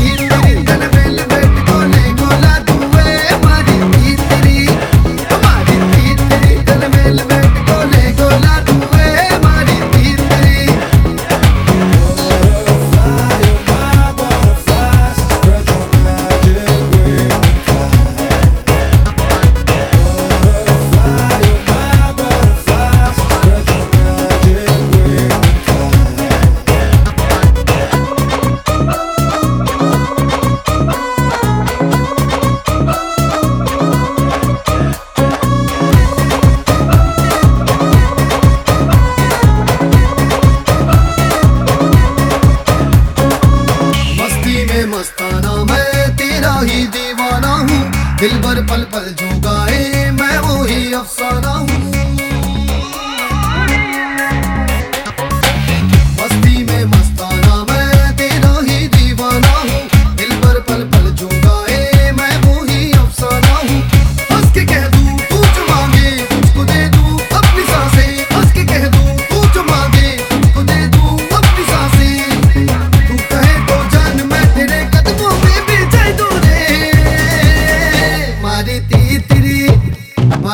feel that it's gonna दिल भर पल पल जो गाए मैं वो ही अफसाना हूँ।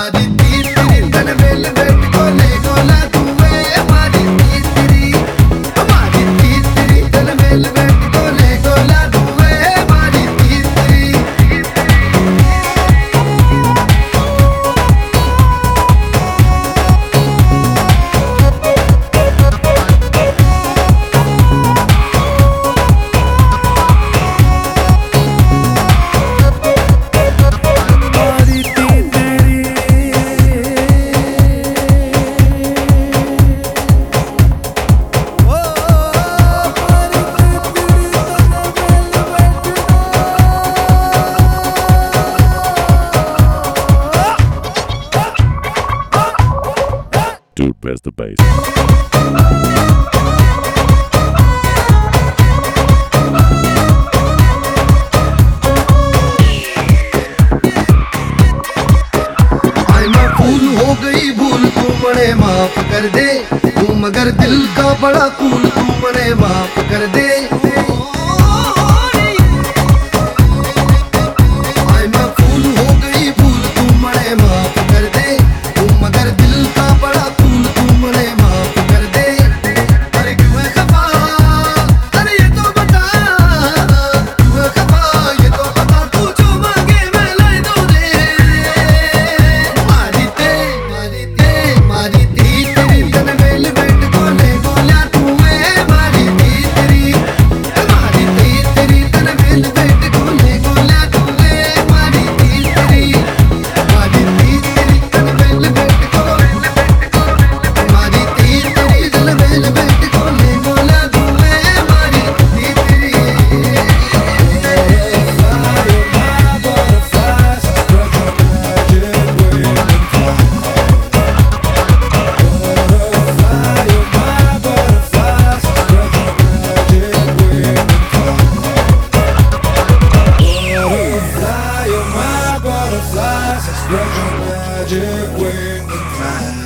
దారి తీర్చి తన వెళ్ళి పెట్టుకోలేకోలా हो गई the bass? मने माफ़ कर दे तू मगर दिल का बड़ा कूल तू मने माफ़ कर दे magic way of mine.